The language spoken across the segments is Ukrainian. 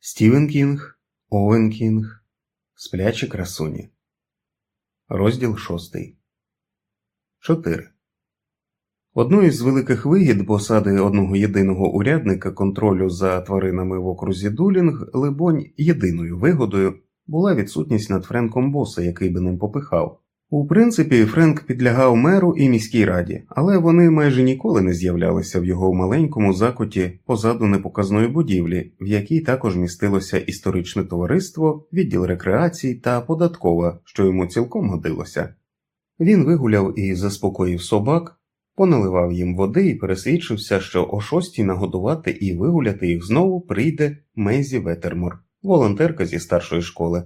Стівен Кінг, Овен Кінг, Сплячі красуні. Розділ шостий. 4. Одною з великих вигід посади одного єдиного урядника контролю за тваринами в окрузі Дулінг, либонь, єдиною вигодою була відсутність над Френком боса, який би ним попихав. У принципі, Френк підлягав меру і міській раді, але вони майже ніколи не з'являлися в його маленькому закуті позаду непоказної будівлі, в якій також містилося історичне товариство, відділ рекреацій та податкова, що йому цілком годилося. Він вигуляв і заспокоїв собак, поналивав їм води і пересвідчився, що о шостій нагодувати і вигуляти їх знову прийде Мейзі Ветермор, волонтерка зі старшої школи.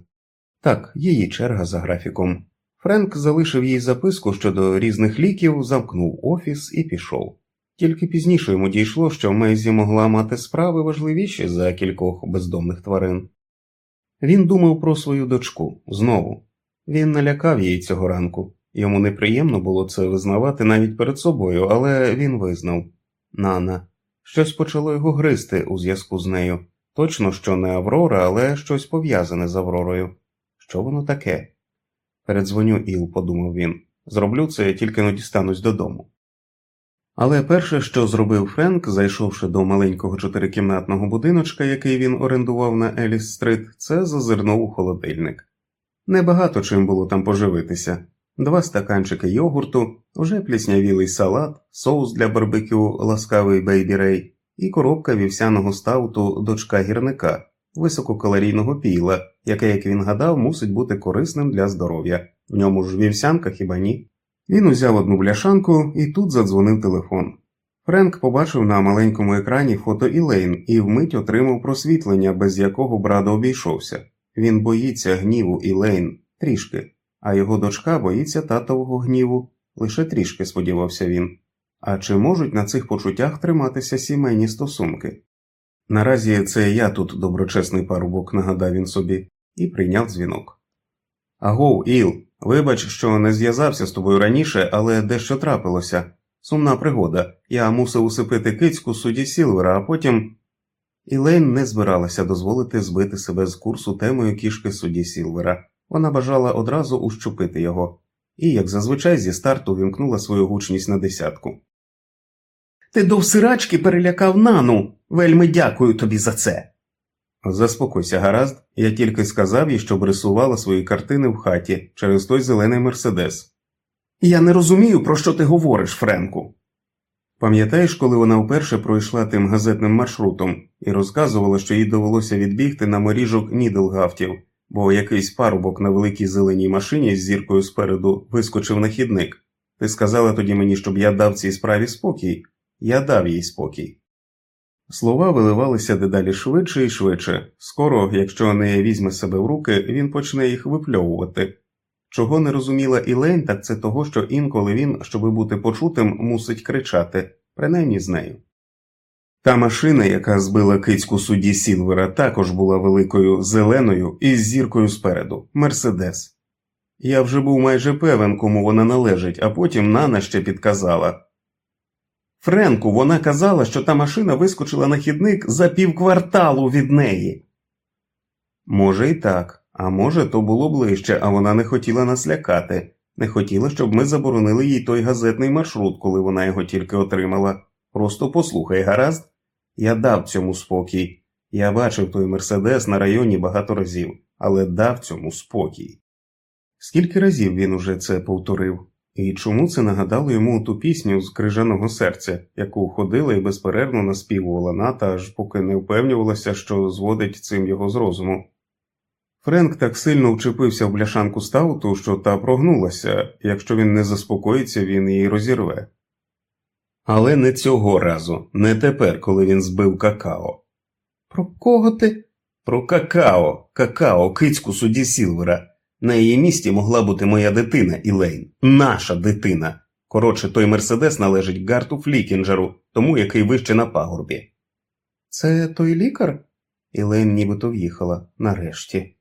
Так, її черга за графіком. Френк залишив їй записку щодо різних ліків, замкнув офіс і пішов. Тільки пізніше йому дійшло, що Мейзі могла мати справи важливіші за кількох бездомних тварин. Він думав про свою дочку знову. Він налякав її цього ранку. Йому неприємно було це визнавати навіть перед собою, але він визнав Нана. Щось почало його гризти у зв'язку з нею. Точно, що не Аврора, але щось пов'язане з Авророю. Що воно таке? Передзвоню Іл, подумав він. Зроблю це, тільки не дістанусь додому. Але перше, що зробив Френк, зайшовши до маленького чотирикімнатного будиночка, який він орендував на Еліс Стрит, це зазирнув у холодильник. Небагато чим було там поживитися два стаканчики йогурту, вже пліснявілий салат, соус для барбекю ласкавий бейбі рей і коробка вівсяного ставту дочка гірника, висококалорійного піла, яке, як він гадав, мусить бути корисним для здоров'я. В ньому ж вівсянка хіба ні? Він узяв одну бляшанку і тут задзвонив телефон. Френк побачив на маленькому екрані фото Ілейн і вмить отримав просвітлення, без якого брада обійшовся. Він боїться гніву Ілейн трішки, а його дочка боїться татового гніву, лише трішки сподівався він. А чи можуть на цих почуттях триматися сімейні стосунки? Наразі це я тут доброчесний парубок, нагадав він собі, і прийняв дзвінок. Агов, Іл, вибач, що не зв'язався з тобою раніше, але дещо трапилося. Сумна пригода. Я мусив усипити кицьку судді Сілвера, а потім. Ілейн не збиралася дозволити збити себе з курсу темою кішки судді Сілвера. Вона бажала одразу ущупити його, і, як зазвичай, зі старту вімкнула свою гучність на десятку. Ти до всирачки перелякав нану. Вельми дякую тобі за це. Заспокойся, гаразд, я тільки сказав їй, щоб рисувала свої картини в хаті через той зелений мерседес. Я не розумію, про що ти говориш, Френку. Пам'ятаєш, коли вона вперше пройшла тим газетним маршрутом і розказувала, що їй довелося відбігти на моріжок Нідлгафтів, бо якийсь парубок на великій зеленій машині з зіркою спереду вискочив на хідник. Ти сказала тоді мені, щоб я дав цій справі спокій, я дав їй спокій. Слова виливалися дедалі швидше і швидше. Скоро, якщо не візьме себе в руки, він почне їх випльовувати. Чого не розуміла Ілейн, так це того, що інколи він, щоби бути почутим, мусить кричати, принаймні з нею. Та машина, яка збила кицьку судді Сілвера, також була великою зеленою і з зіркою спереду Мерседес. Я вже був майже певен, кому вона належить, а потім Нана ще підказала. Френку, вона казала, що та машина вискочила на хідник за півкварталу від неї. Може, і так, а може, то було ближче, а вона не хотіла нас лякати, не хотіла, щоб ми заборонили їй той газетний маршрут, коли вона його тільки отримала. Просто послухай, гаразд, я дав цьому спокій. Я бачив той Мерседес на районі багато разів, але дав цьому спокій. Скільки разів він уже це повторив? І чому це нагадало йому ту пісню з крижаного серця, яку ходила і безперервно наспівувала ната, аж поки не впевнювалася, що зводить цим його з розуму. Френк так сильно вчепився в бляшанку стауту, що та прогнулася, якщо він не заспокоїться, він її розірве. Але не цього разу, не тепер, коли він збив какао. Про кого ти? Про какао, какао, кицьку судді Сілвера. На її місці могла бути моя дитина Ілейн, наша дитина. Коротше, той Мерседес належить Гарту Флікінджеру, тому який вище на пагорбі. Це той лікар? Ілейн нібито в'їхала нарешті.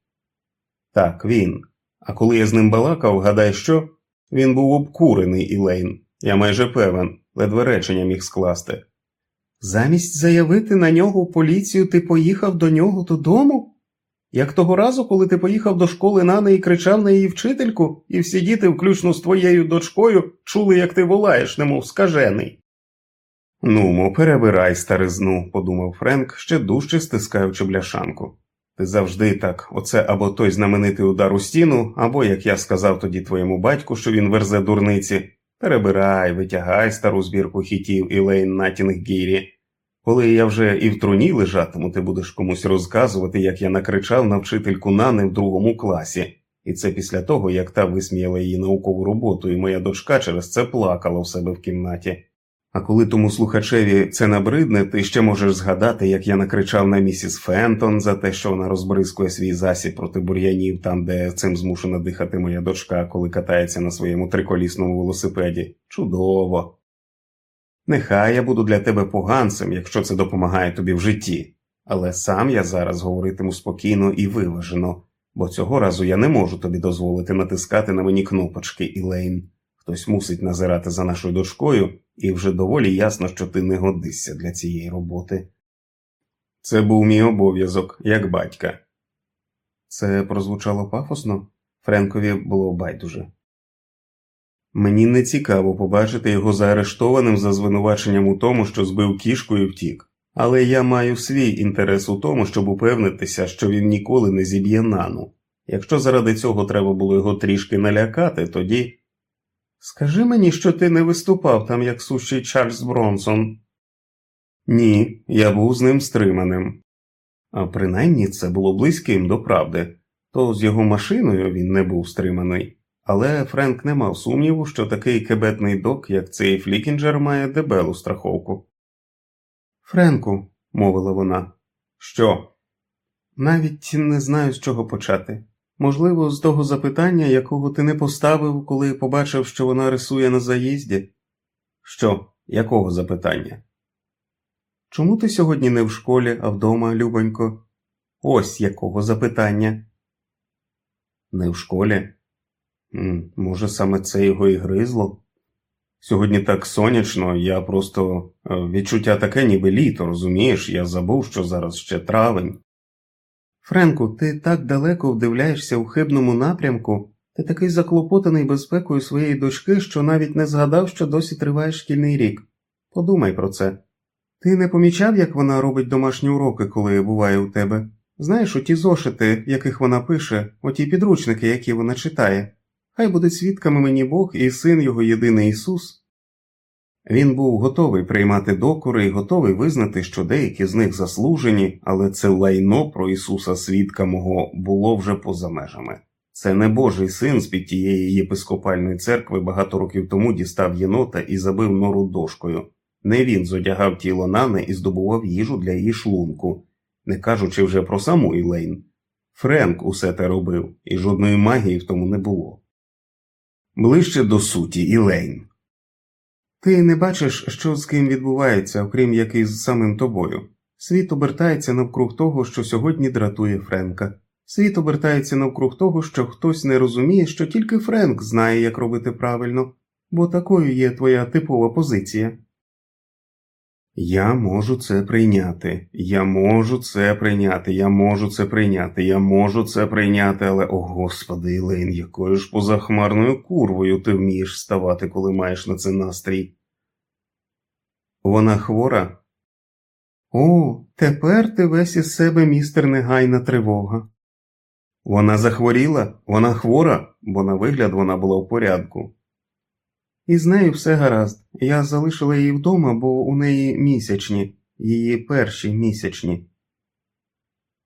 Так, він. А коли я з ним балакав, гадай що? Він був обкурений Ілейн. Я майже певен, ледве речення міг скласти. Замість заявити на нього в поліцію, ти поїхав до нього додому? Як того разу, коли ти поїхав до школи Нани і кричав на її вчительку, і всі діти, включно з твоєю дочкою, чули, як ти волаєш, немов скажений. Нумо, перебирай старизну, подумав Френк, ще дужче стискаючи бляшанку. Ти завжди так, оце або той знаменитий удар у стіну, або, як я сказав тоді твоєму батьку, що він верзе дурниці. Перебирай, витягай стару збірку хітів Ілейн Натінггірі. Коли я вже і в труні лежатиму, ти будеш комусь розказувати, як я накричав на вчительку Нани в другому класі, і це після того, як та висміяла її наукову роботу, і моя дочка через це плакала в себе в кімнаті. А коли тому слухачеві це набридне, ти ще можеш згадати, як я накричав на місіс Фентон за те, що вона розбризкує свій засіб проти бур'янів там, де цим змушена дихати моя дочка, коли катається на своєму триколісному велосипеді. Чудово! Нехай я буду для тебе поганцем, якщо це допомагає тобі в житті, але сам я зараз говоритиму спокійно і виважено, бо цього разу я не можу тобі дозволити натискати на мені кнопочки, Ілейн. Хтось мусить назирати за нашою дочкою, і вже доволі ясно, що ти не годишся для цієї роботи. Це був мій обов'язок, як батька. Це прозвучало пафосно, Френкові було байдуже. Мені не цікаво побачити його заарештованим за звинуваченням у тому, що збив кішку і втік, але я маю свій інтерес у тому, щоб упевнитися, що він ніколи не зіб'є нану. Якщо заради цього треба було його трішки налякати, тоді. Скажи мені, що ти не виступав там, як сущий Чарльз Бронсон. Ні, я був з ним стриманим. А принаймні це було близьким до правди, то з його машиною він не був стриманий. Але Френк не мав сумніву, що такий кебетний док, як цей Флікінджер, має дебелу страховку. Френку, мовила вона, що? Навіть не знаю, з чого почати. Можливо, з того запитання, якого ти не поставив, коли побачив, що вона рисує на заїзді? Що, якого запитання? Чому ти сьогодні не в школі, а вдома, любонько? Ось якого запитання? Не в школі? Може, саме це його і гризло? Сьогодні так сонячно, я просто е, відчуття таке, ніби літо, розумієш, я забув, що зараз ще травень. Френку, ти так далеко вдивляєшся у хибному напрямку, ти такий заклопотаний безпекою своєї дочки, що навіть не згадав, що досі триває шкільний рік. Подумай про це. Ти не помічав, як вона робить домашні уроки, коли буває у тебе? Знаєш, оті зошити, яких вона пише, оті підручники, які вона читає. Хай будуть свідками мені Бог і син його єдиний Ісус. Він був готовий приймати докори і готовий визнати, що деякі з них заслужені, але це лайно про Ісуса свідка мого було вже поза межами. Це не Божий син з під тієї єпископальної церкви багато років тому дістав єнота і забив нору дошкою. Не він зодягав тіло Нани і здобував їжу для її шлунку, не кажучи вже про саму Ілейн. Френк усе те робив, і жодної магії в тому не було. Ближче до суті, Ілейн. Ти не бачиш, що з ким відбувається, окрім як з самим тобою. Світ обертається навкруг того, що сьогодні дратує Френка. Світ обертається навкруг того, що хтось не розуміє, що тільки Френк знає, як робити правильно, бо такою є твоя типова позиція. Я можу це прийняти, я можу це прийняти, я можу це прийняти, я можу це прийняти, але, о господи, Ілейн, якою ж позахмарною курвою ти вмієш ставати, коли маєш на це настрій? Вона хвора? О, тепер ти весь із себе містер негайна тривога. Вона захворіла, вона хвора, бо на вигляд вона була в порядку. І з нею все гаразд. Я залишила її вдома, бо у неї місячні, її перші місячні.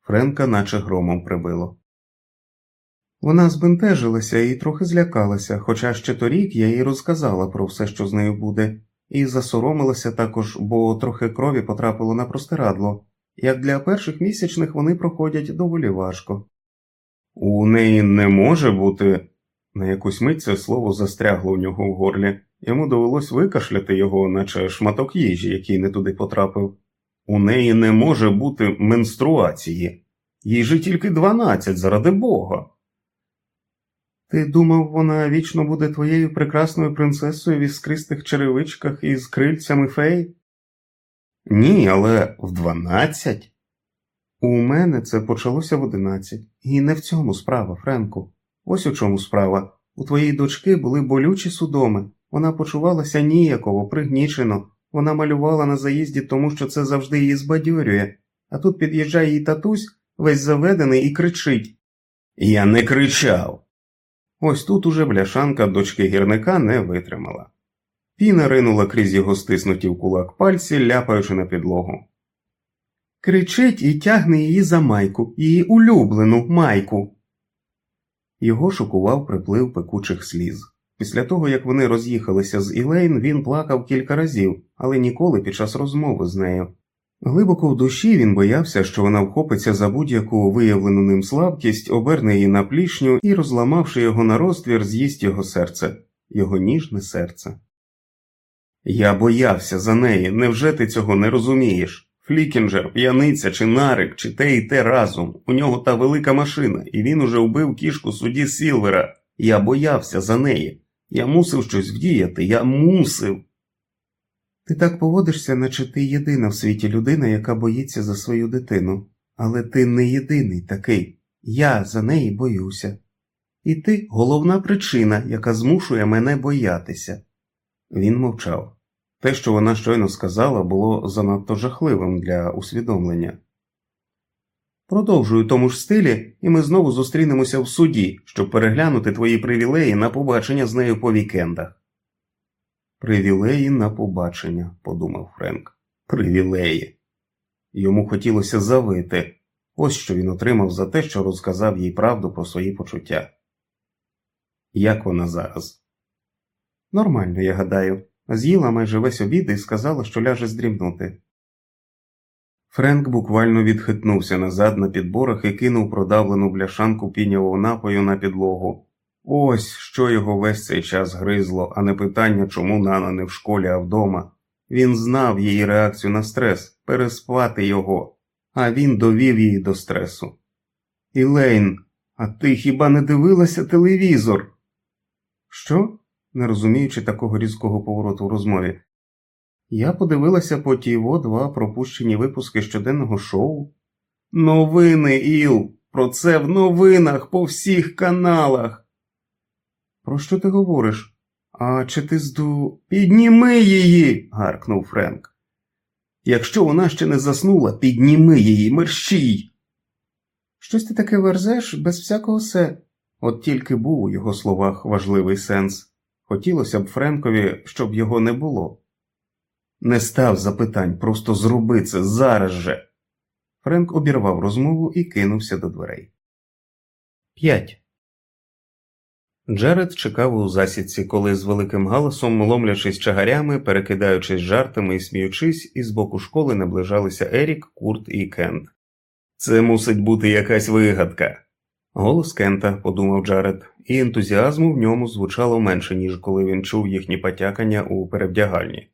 Френка наче громом прибило. Вона збентежилася і трохи злякалася, хоча ще торік я їй розказала про все, що з нею буде, і засоромилася також, бо трохи крові потрапило на простирадло. Як для перших місячних вони проходять доволі важко. У неї не може бути. На якусь мить це слово застрягло у нього в горлі, йому довелось викашляти його, наче шматок їжі, який не туди потрапив. У неї не може бути менструації, їй же тільки дванадцять, заради Бога. Ти думав, вона вічно буде твоєю прекрасною принцесою в іскристих черевичках із крильцями фей? Ні, але в дванадцять. У мене це почалося в одинадцять. І не в цьому справа, Френку. Ось у чому справа. У твоєї дочки були болючі судоми. Вона почувалася ніяково, пригнічено. Вона малювала на заїзді, тому що це завжди її збадьорює. А тут під'їжджає її татусь, весь заведений, і кричить. Я не кричав. Ось тут уже бляшанка дочки гірника не витримала. Піна ринула крізь його стиснуті в кулак пальці, ляпаючи на підлогу. Кричить і тягне її за майку, її улюблену майку. Його шокував приплив пекучих сліз. Після того, як вони роз'їхалися з Ілейн, він плакав кілька разів, але ніколи під час розмови з нею. Глибоко в душі він боявся, що вона вхопиться за будь-яку виявлену ним слабкість, оберне її на плішню і, розламавши його на розтвір, з'їсть його серце, його ніжне серце. Я боявся за неї, невже ти цього не розумієш? Флікінджер, п'яниця чи нарик, чи те і те разом. У нього та велика машина, і він уже вбив кішку судді Сілвера. Я боявся за неї. Я мусив щось вдіяти, я мусив. Ти так поводишся, наче ти єдина в світі людина, яка боїться за свою дитину, але ти не єдиний такий. Я за неї боюся. І ти головна причина, яка змушує мене боятися. Він мовчав. Те, що вона щойно сказала, було занадто жахливим для усвідомлення. Продовжую тому ж стилі, і ми знову зустрінемося в суді, щоб переглянути твої привілеї на побачення з нею по вікендах. Привілеї на побачення, подумав Френк. Привілеї. Йому хотілося завити. Ось що він отримав за те, що розказав їй правду про свої почуття. Як вона зараз? Нормально, я гадаю. З'їла майже весь обід і сказала, що ляже здрімнути. Френк буквально відхитнувся назад на підборах і кинув продавлену бляшанку пінявого напою на підлогу. Ось що його весь цей час гризло, а не питання, чому Нана не в школі, а вдома. Він знав її реакцію на стрес, переспати його, а він довів її до стресу. Ілейн, а ти хіба не дивилася телевізор? Що? Не розуміючи такого різкого повороту в розмові. Я подивилася по тіво два пропущені випуски щоденного шоу. Новини, Іл, про це в новинах по всіх каналах. Про що ти говориш? А чи ти зду. Підніми її. гаркнув Френк. Якщо вона ще не заснула, підніми її, мерщій. Щось ти таке верзеш без всякого се. От тільки був у його словах важливий сенс. Хотілося б Френкові, щоб його не було. Не став запитань, просто зроби це зараз же. Френк обірвав розмову і кинувся до дверей. 5. Джеред чекав у засідці, коли з великим галасом, ломлячись чагарями, перекидаючись жартами і сміючись, із боку школи наближалися Ерік, Курт і Кент. Це мусить бути якась вигадка. Голос Кента, подумав Джаред, і ентузіазму в ньому звучало менше, ніж коли він чув їхні потякання у перевдягальні.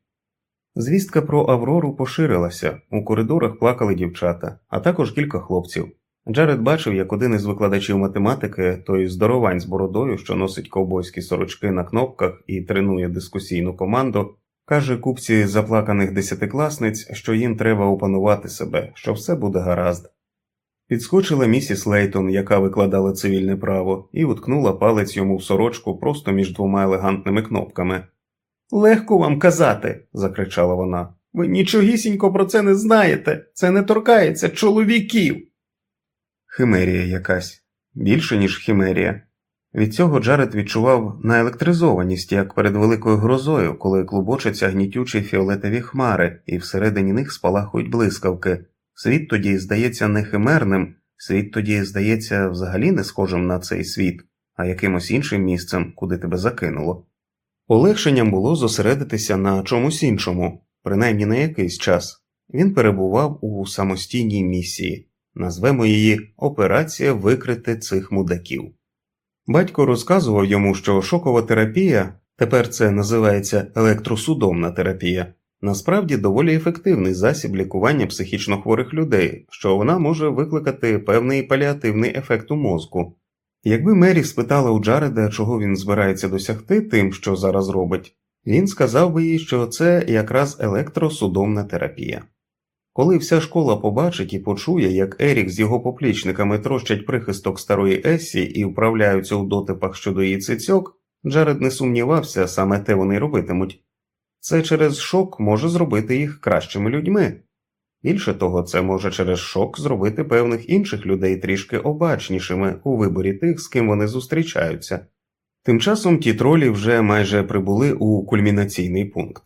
Звістка про Аврору поширилася, у коридорах плакали дівчата, а також кілька хлопців. Джаред бачив, як один із викладачів математики, той здоровань з бородою, що носить ковбойські сорочки на кнопках і тренує дискусійну команду, каже купці заплаканих десятикласниць, що їм треба опанувати себе, що все буде гаразд. Підскочила місіс Лейтон, яка викладала цивільне право, і уткнула палець йому в сорочку просто між двома елегантними кнопками. Легко вам казати, закричала вона. Ви нічогісінько про це не знаєте. Це не торкається чоловіків. Химерія якась більше, ніж химерія. Від цього Джаред відчував наелектризованість, як перед великою грозою, коли клубочаться гнітючі фіолетові хмари, і всередині них спалахують блискавки. Світ тоді здається не химерним, світ тоді здається взагалі не схожим на цей світ, а якимось іншим місцем, куди тебе закинуло. Полегшенням було зосередитися на чомусь іншому, принаймні на якийсь час. Він перебував у самостійній місії, назвемо її Операція викрити цих мудаків. Батько розказував йому, що шокова терапія, тепер це називається електросудомна терапія, насправді доволі ефективний засіб лікування психічно хворих людей, що вона може викликати певний паліативний ефект у мозку. Якби Мері спитала у Джареда, чого він збирається досягти тим, що зараз робить, він сказав би їй, що це якраз електросудомна терапія. Коли вся школа побачить і почує, як Ерік з його поплічниками трощать прихисток старої Ессі і вправляються у дотипах щодо її цицьок, Джаред не сумнівався, саме те вони робитимуть. Це через шок може зробити їх кращими людьми. Більше того, це може через шок зробити певних інших людей трішки обачнішими у виборі тих, з ким вони зустрічаються. Тим часом ті тролі вже майже прибули у кульмінаційний пункт.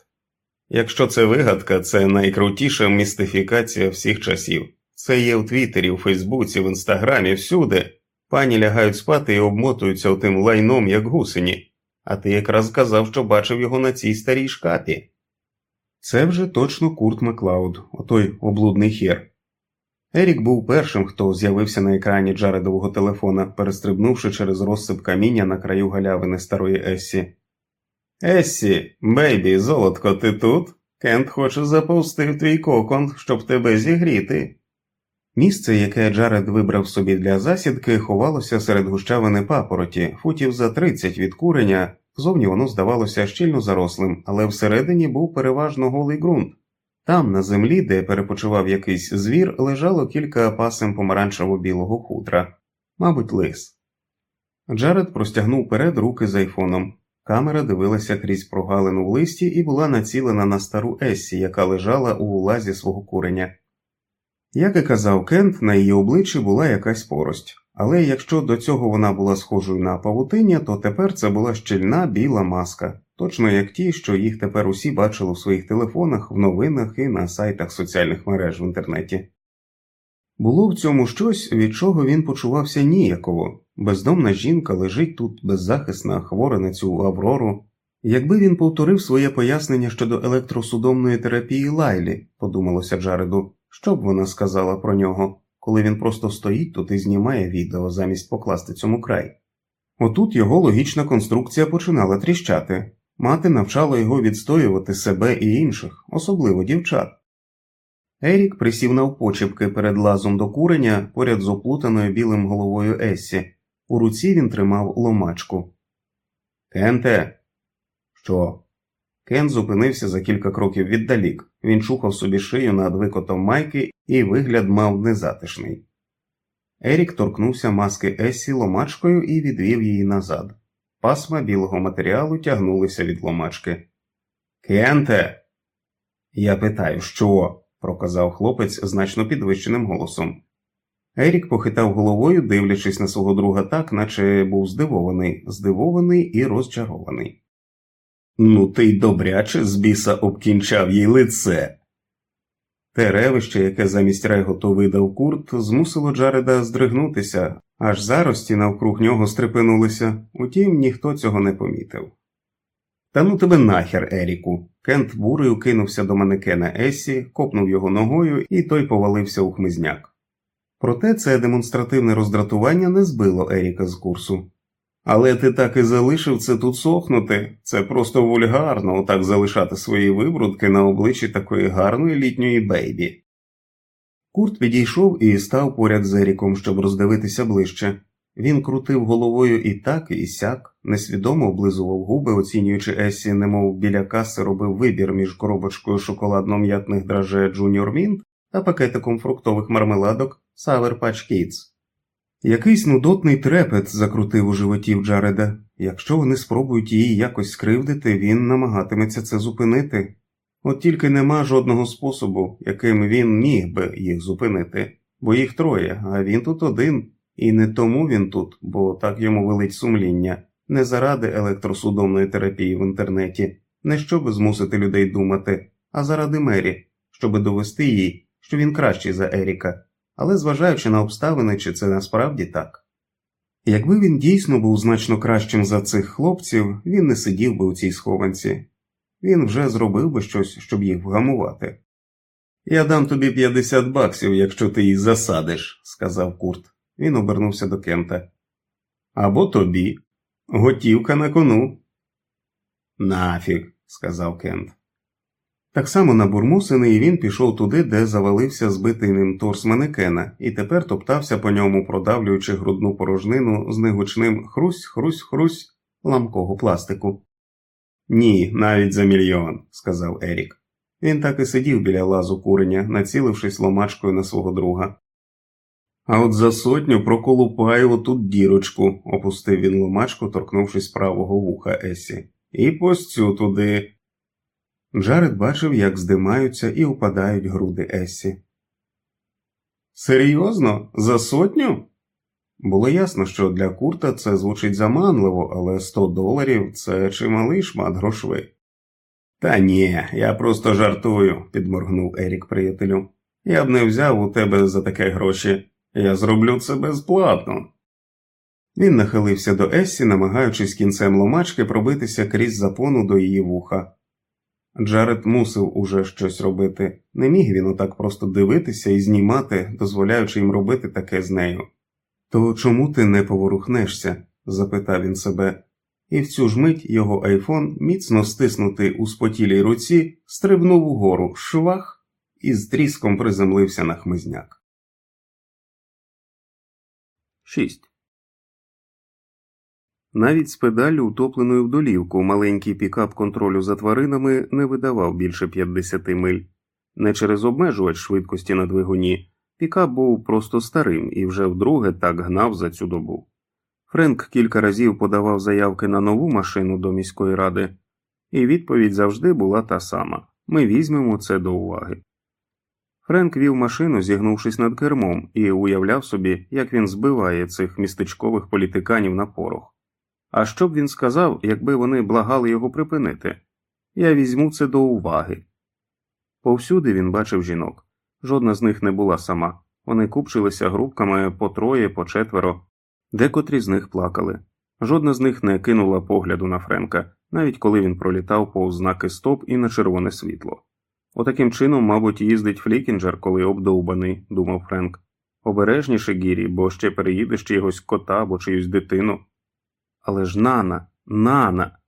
Якщо це вигадка, це найкрутіша містифікація всіх часів. Це є в Твіттері, у Фейсбуці, в Інстаграмі, всюди. Пані лягають спати і обмотуються отим лайном, як гусені, а ти якраз казав, що бачив його на цій старій шкапі. Це вже точно Курт Маклауд, отой облудний хір. Ерік був першим, хто з'явився на екрані Джаредового телефона, перестрибнувши через розсип каміння на краю галявини старої Ессі. Ессі, бейбі, золотко, ти тут? Кент хоче заповзти в твій кокон, щоб тебе зігріти. Місце, яке Джаред вибрав собі для засідки, ховалося серед гущавини папороті, футів за 30 від куреня, зовні воно здавалося щільно зарослим, але всередині був переважно голий ґрунт. Там, на землі, де перепочивав якийсь звір, лежало кілька пасем помаранчево-білого хутра, мабуть, лис. Джаред простягнув перед руки з айфоном. Камера дивилася крізь прогалину в листі і була націлена на стару Ессі, яка лежала у лазі свого куреня. Як і казав Кент, на її обличчі була якась порость, але якщо до цього вона була схожою на павутиння, то тепер це була щільна біла маска, точно як ті, що їх тепер усі бачили в своїх телефонах, в новинах і на сайтах соціальних мереж в інтернеті. Було в цьому щось, від чого він почувався ніяково. Бездомна жінка лежить тут беззахисна, хвора на цю аврору. Якби він повторив своє пояснення щодо електросудомної терапії Лайлі, подумалося Джареду, що б вона сказала про нього, коли він просто стоїть тут і знімає відео замість покласти цьому край. Отут його логічна конструкція починала тріщати, мати навчала його відстоювати себе і інших, особливо дівчат. Ерік присів навпочепки перед лазом до куреня поряд з оплутаною білим головою Ессі. У руці він тримав ломачку. Кенте. Що? Кен зупинився за кілька кроків віддалік. Він чухав собі шию над викотом майки і вигляд мав незатишний. Ерік торкнувся маски Ессі ломачкою і відвів її назад. Пасма білого матеріалу тягнулися від ломачки. Кенте. Я питаю, що? проказав хлопець значно підвищеним голосом. Ерік похитав головою, дивлячись на свого друга так, наче був здивований, здивований і розчарований. Ну, ти й добряче з біса обкінчав їй лице. Те ревище, яке замість реготу видав курт, змусило Джареда здригнутися, аж зарості навкруг нього стрепенулися, утім ніхто цього не помітив. Та ну тебе нахер, Еріку. Кент бурею кинувся до манекена Ессі, копнув його ногою, і той повалився у хмизняк. Проте це демонстративне роздратування не збило Еріка з курсу. Але ти так і залишив це тут сохнути. Це просто вульгарно отак залишати свої вибрудки на обличчі такої гарної літньої бейбі. Курт підійшов і став поряд з Еріком, щоб роздивитися ближче. Він крутив головою і так, і сяк, несвідомо облизував губи, оцінюючи Есі, немов біля каси робив вибір між коробочкою шоколадно-м'ятних драже Junior Mint та пакетиком фруктових мармеладок Sour Patch Kids. Якийсь нудотний трепет закрутив у животі в Джареда. Якщо вони спробують її якось скривдити, він намагатиметься це зупинити. От тільки нема жодного способу, яким він міг би їх зупинити, бо їх троє, а він тут один, і не тому він тут, бо так йому велить сумління, не заради електросудомної терапії в інтернеті, не щоб змусити людей думати, а заради Мері, щоб довести їй, що він кращий за Еріка але зважаючи на обставини, чи це насправді так. Якби він дійсно був значно кращим за цих хлопців, він не сидів би у цій схованці, він вже зробив би щось, щоб їх вгамувати. Я дам тобі 50 баксів, якщо ти їх засадиш, сказав Курт. Він обернувся до Кента. Або тобі. Готівка на кону. Нафіг, сказав Кент. Так само набурмусений він пішов туди, де завалився збитий ним торс манекена, і тепер топтався по ньому, продавлюючи грудну порожнину з негучним хрусь, хрусь, хрусь ламкого пластику. Ні, навіть за мільйон, сказав Ерік. Він так і сидів біля лазу куреня, націлившись ломачкою на свого друга. А от за сотню проколупаю отут дірочку, опустив він ломачку, торкнувшись правого вуха Есі, і постцю туди. Джаред бачив, як здимаються і упадають груди Ессі. Серйозно? За сотню? Було ясно, що для Курта це звучить заманливо, але 100 доларів це чималий шмат грошви. Та ні, я просто жартую, підморгнув Ерік приятелю. Я б не взяв у тебе за таке гроші, я зроблю це безплатно. Він нахилився до Ессі, намагаючись кінцем ломачки пробитися крізь запону до її вуха. Джаред мусив уже щось робити, не міг він отак просто дивитися і знімати, дозволяючи їм робити таке з нею. То чому ти не поворухнешся? запитав він себе, і в цю ж мить його айфон, міцно стиснутий у спотілій руці, стрибнув угору швах і з тріском приземлився на хмизняк. 6. Навіть з педаллю, утопленою в долівку, маленький пікап контролю за тваринами не видавав більше 50 миль. Не через обмежувач швидкості на двигуні, пікап був просто старим і вже вдруге так гнав за цю добу. Френк кілька разів подавав заявки на нову машину до міської ради, і відповідь завжди була та сама ми візьмемо це до уваги. Френк вів машину, зігнувшись над кермом, і уявляв собі, як він збиває цих містечкових політиканів на порох. А що б він сказав, якби вони благали його припинити? Я візьму це до уваги. Повсюди він бачив жінок. Жодна з них не була сама. Вони купчилися групками по троє, по четверо, декотрі з них плакали. Жодна з них не кинула погляду на Френка, навіть коли він пролітав повз знаки стоп і на червоне світло. Отаким чином, мабуть, їздить Флікінджер, коли обдовбаний, думав Френк. Обережніше Гірі, бо ще переїдеш чийгось кота або чиюсь дитину. Але ж Нана, Нана.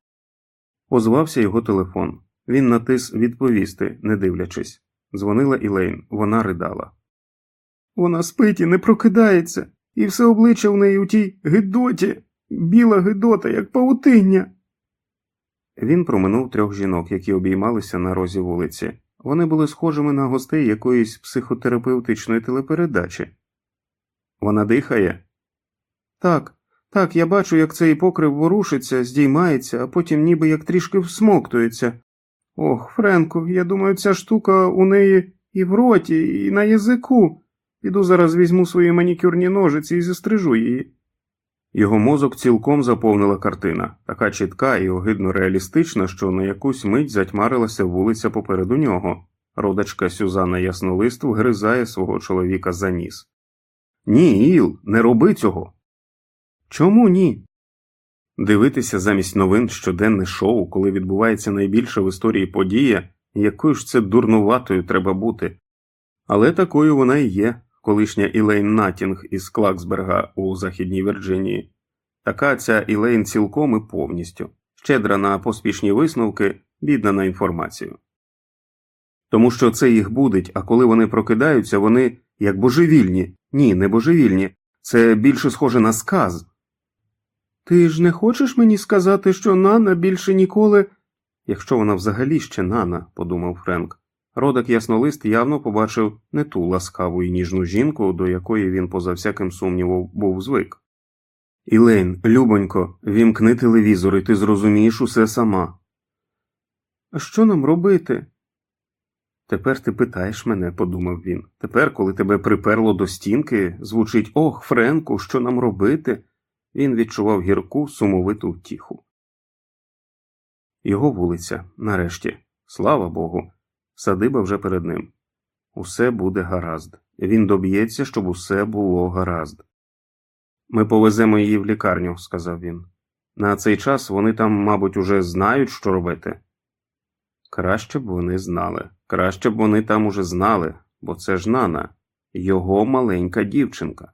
Озвався його телефон. Він натис відповісти, не дивлячись. Дзвонила Ілейн, вона ридала. Вона спить і не прокидається, і все обличчя в неї у тій гидоті, біла гидота, як павутиння. Він проминув трьох жінок, які обіймалися на розі вулиці. Вони були схожими на гостей якоїсь психотерапевтичної телепередачі. Вона дихає? Так, так, я бачу, як цей покрив ворушиться, здіймається, а потім ніби як трішки всмоктується. Ох, Френку, я думаю, ця штука у неї і в роті, і на язику. Піду зараз візьму свої манікюрні ножиці і застрижу її. Його мозок цілком заповнила картина, така чітка і огидно реалістична, що на якусь мить затьмарилася вулиця попереду нього. Родачка Сюзанна Яснолист вгризає свого чоловіка за ніс. Ні, Іл, не роби цього. Чому ні? Дивитися замість новин щоденне шоу, коли відбувається найбільша в історії подія, якою ж це дурнуватою треба бути. Але такою вона і є, колишня Ілейн Натінг із Клаксберга у Західній Вірджинії. Така ця Ілейн цілком і повністю, щедра на поспішні висновки, бідна на інформацію. Тому що це їх будить, а коли вони прокидаються, вони як божевільні, ні, не божевільні, це більше схоже на сказ. Ти ж не хочеш мені сказати, що Нана більше ніколи. Якщо вона взагалі ще Нана, подумав Френк. Родак яснолист явно побачив не ту ласкаву і ніжну жінку, до якої він, поза всяким сумнівом, був звик. Ілейн, любонько, вімкни телевізор, і ти зрозумієш усе сама. А що нам робити? Тепер ти питаєш мене, подумав він. Тепер, коли тебе приперло до стінки, звучить Ох, Френку, що нам робити? Він відчував гірку, сумовиту втіху. Його вулиця, нарешті, слава Богу, садиба вже перед ним. Усе буде гаразд. Він доб'ється, щоб усе було гаразд. Ми повеземо її в лікарню, сказав він. На цей час вони там, мабуть, уже знають, що робити. Краще б вони знали, краще б вони там уже знали, бо це ж Нана, його маленька дівчинка.